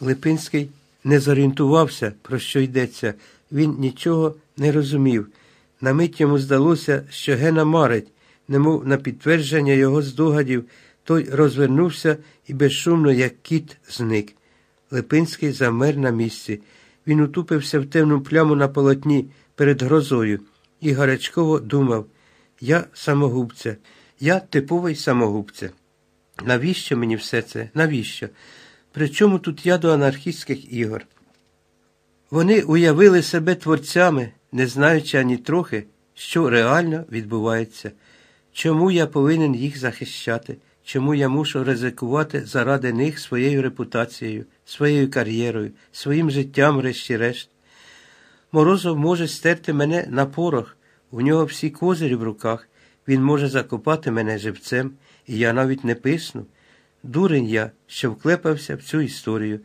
Липинський не зорієнтувався, про що йдеться. Він нічого не розумів. На мить йому здалося, що Гена марить, немов на підтвердження його здогадів, той розвернувся і безшумно, як кіт, зник. Липинський замер на місці. Він утупився в темну пляму на полотні перед грозою і гарячково думав я самогубця, я типовий самогубця. Навіщо мені все це? Навіщо? Причому тут я до анархістських ігор? Вони уявили себе творцями, не знаючи ані трохи, що реально відбувається. Чому я повинен їх захищати? Чому я мушу ризикувати заради них своєю репутацією, своєю кар'єрою, своїм життям, врешті-решт? Морозов може стерти мене на порох, у нього всі козирі в руках, він може закопати мене живцем, і я навіть не писну. Дурень я, що вклепався в цю історію.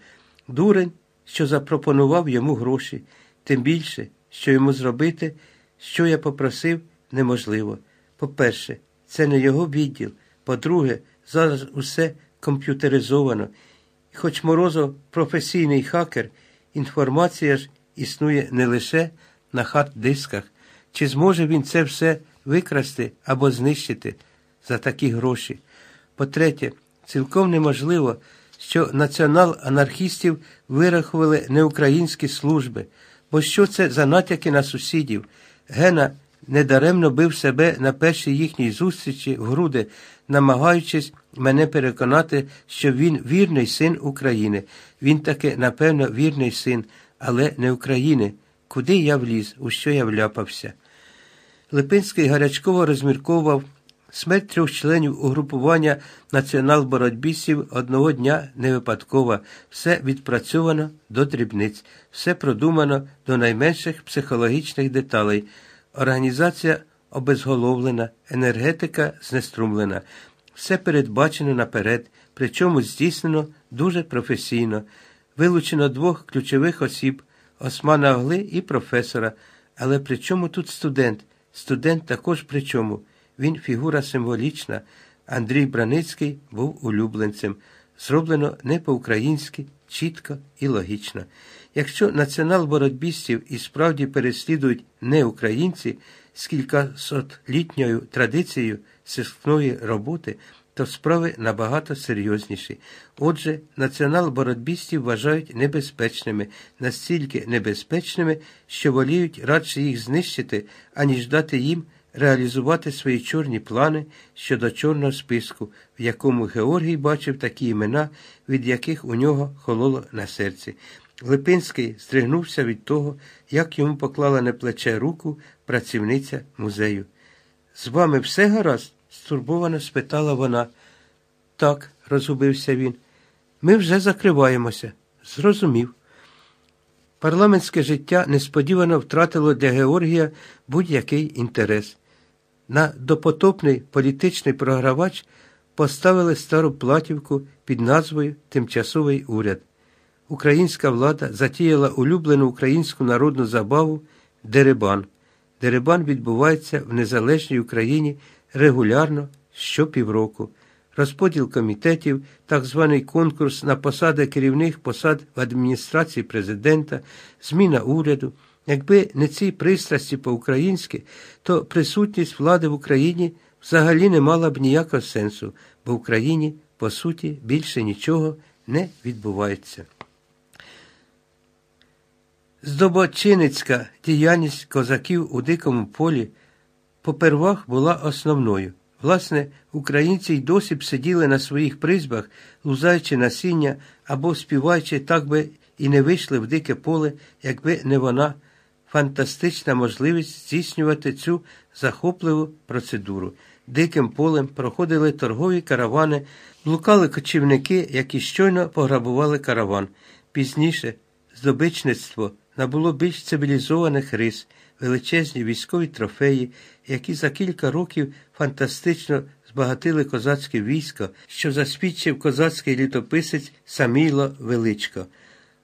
Дурень, що запропонував йому гроші, тим більше, що йому зробити, що я попросив, неможливо. По-перше, це не його відділ. По-друге, зараз усе комп'ютеризовано. І хоч Морозов професійний хакер, інформація ж існує не лише на хард-дисках. Чи зможе він це все викрасти або знищити за такі гроші? По-третє, цілком неможливо, що націонал-анархістів вирахували не українські служби, бо що це за натяки на сусідів? Гена недаремно бив себе на першій їхній зустрічі в груди, намагаючись мене переконати, що він вірний син України. Він таки, напевно, вірний син, але не України. Куди я вліз, у що я вляпався? Липинський гарячково розмірковував смерть трьох членів угрупування націонал-боротьбістів одного дня не випадкова, все відпрацьовано до дрібниць, все продумано до найменших психологічних деталей. Організація обезголовлена, енергетика знеструмлена, все передбачено наперед, причому здійснено дуже професійно. Вилучено двох ключових осіб Османа Агли і професора. Але при чому тут студент? Студент також при чому? Він фігура символічна. Андрій Браницький був улюбленцем. Зроблено не по-українськи, чітко і логічно. Якщо націонал-боротьбістів і справді переслідують не українці з кількасотлітньою традицією сискної роботи, то справи набагато серйозніші. Отже, націонал-боротьбістів вважають небезпечними, настільки небезпечними, що воліють радше їх знищити, аніж дати їм реалізувати свої чорні плани щодо чорного списку, в якому Георгій бачив такі імена, від яких у нього хололо на серці. Липинський здригнувся від того, як йому поклала на плече руку працівниця музею. З вами все гаразд? стурбовано спитала вона. Так, розгубився він. Ми вже закриваємося. Зрозумів. Парламентське життя несподівано втратило для Георгія будь-який інтерес. На допотопний політичний програвач поставили стару платівку під назвою Тимчасовий уряд. Українська влада затіяла улюблену українську народну забаву Деребан. Деребан відбувається в незалежній Україні регулярно щопівроку. Розподіл комітетів, так званий конкурс на посади керівних посад в адміністрації президента, зміна уряду. Якби не ці пристрасті по-українськи, то присутність влади в Україні взагалі не мала б ніякого сенсу, бо в Україні, по суті, більше нічого не відбувається. Здобочиницька діяльність козаків у дикому полі попервах була основною. Власне, українці й досі б сиділи на своїх призбах, лузаючи насіння або співаючи, так би і не вийшли в дике поле, якби не вона, фантастична можливість здійснювати цю захопливу процедуру. Диким полем проходили торгові каравани, блукали кочівники, які щойно пограбували караван. Пізніше здобичництво набуло більш цивілізованих рис, величезні військові трофеї, які за кілька років фантастично збагатили козацьке військо, що засвідчив козацький літописець Саміло Величко.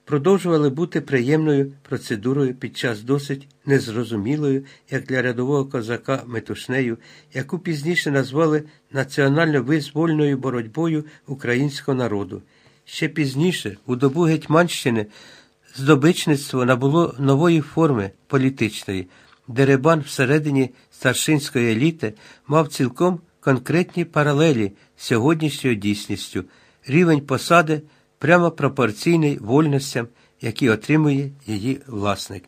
Продовжували бути приємною процедурою під час досить незрозумілою, як для рядового козака метушнею, яку пізніше назвали національно визвольною боротьбою українського народу. Ще пізніше, у добу Гетьманщини, здобичництво набуло нової форми політичної. Деребан всередині старшинської еліти мав цілком конкретні паралелі з сьогоднішньою дійсністю. Рівень посади прямо пропорційний вольностям, які отримує її власник.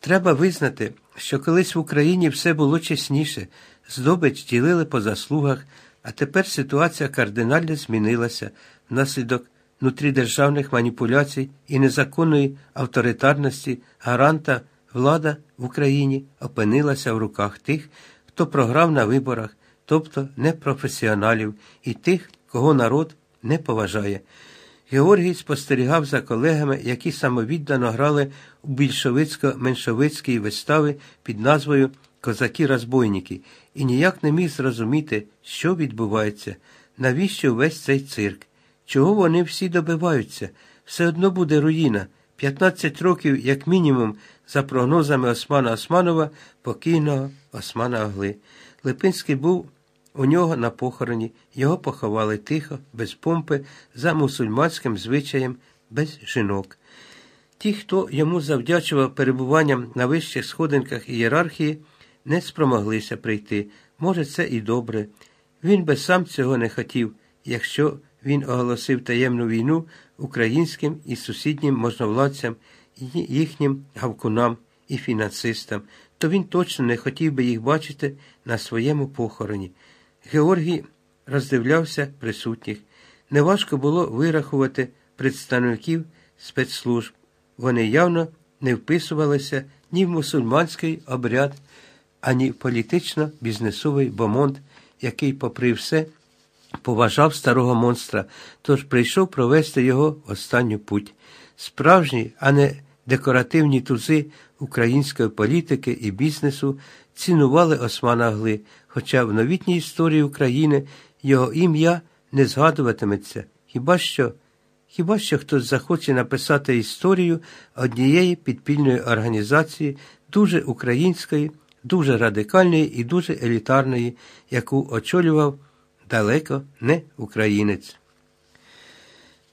Треба визнати, що колись в Україні все було чесніше, здобич ділили по заслугах, а тепер ситуація кардинально змінилася внаслідок внутрідержавних маніпуляцій і незаконної авторитарності гаранта влада в Україні опинилася в руках тих, хто програв на виборах, тобто непрофесіоналів, і тих, кого народ не поважає. Георгій спостерігав за колегами, які самовіддано грали у більшовицько-меншовицькій вистави під назвою Козаки-розбойники і ніяк не міг зрозуміти, що відбувається, навіщо весь цей цирк, чого вони всі добиваються. Все одно буде руїна. 15 років, як мінімум, за прогнозами Османа Османова, покійного Османа Агли. Липинський був у нього на похороні, його поховали тихо, без помпи, за мусульманським звичаєм, без жінок. Ті, хто йому завдячував перебуванням на вищих сходинках ієрархії, не спромоглися прийти. Може, це і добре. Він би сам цього не хотів, якщо він оголосив таємну війну українським і сусіднім можновладцям, їхнім гавкунам і фінансистам, то він точно не хотів би їх бачити на своєму похороні. Георгій роздивлявся присутніх. Неважко було вирахувати представників спецслужб. Вони явно не вписувалися ні в мусульманський обряд, ані в політично-бізнесовий бомонд, який, попри все, поважав старого монстра, тож прийшов провести його в останню путь. Справжні, а не декоративні тузи української політики і бізнесу цінували Османа Гли, хоча в новітній історії України його ім'я не згадуватиметься. Хіба що Хіба що хтось захоче написати історію однієї підпільної організації, дуже української, дуже радикальної і дуже елітарної, яку очолював далеко не українець.